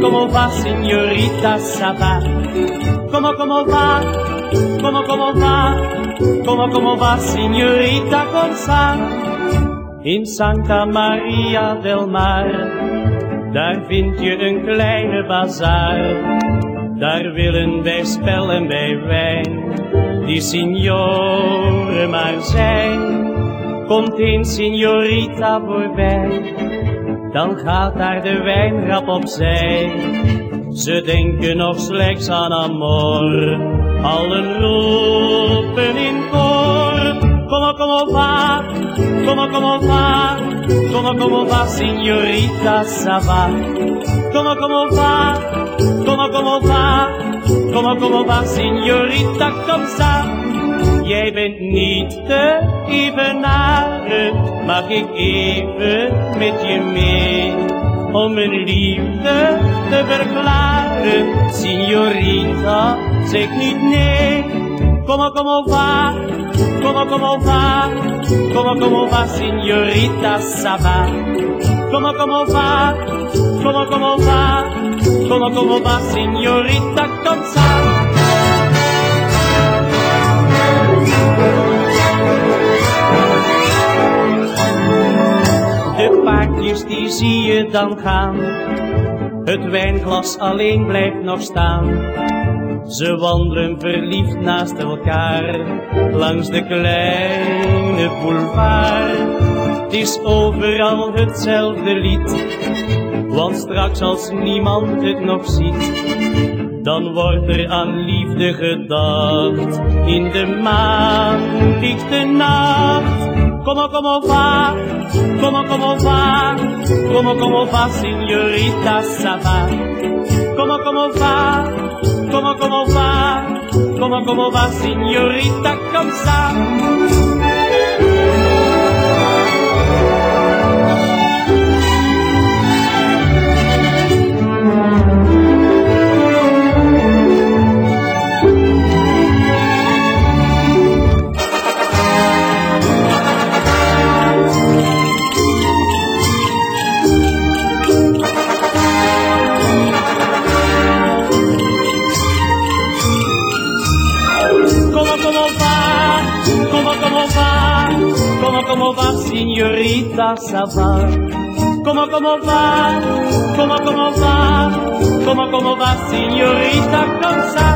como va, señorita Saba? ¿Cómo, cómo va? ¿Cómo, cómo va? ¿Cómo, cómo va, señorita Gonzalo? In Santa Maria del Mar, daar vind je een kleine bazaar. Daar willen wij spellen bij wijn, die signoren maar zijn. Komt een signorita voorbij, dan gaat daar de wijngrap opzij. Ze denken nog slechts aan amor, allen roepen in koor. Como, como va, como, como va, como, como va, signorita Sava. Como, como va, como, como va, como, como va, signorita, kom sa. Jij bent niet te evenaren, mag ik even met je mee? Om mijn liefde te verklaren, signorita, zeg niet nee. Como, como va, como, como va, como, como va, signorita, ça va. Como, como va, como, como va, como, como va, signorita, comme De paardjes die zie je dan gaan, het wijnglas alleen blijft nog staan. Ze wandelen verliefd naast elkaar, langs de kleine boulevard. Het is overal hetzelfde lied, want straks als niemand het nog ziet, dan wordt er aan liefde gedacht. In de maan ligt de nacht. Como, como va, como, como va, como, como va, signorita, ça va. Como, como va, como, como va, como, como va, signorita, comme como, como va, signorita, ça va. Como, como va, como, como va, como, como va, signorita, comme ça.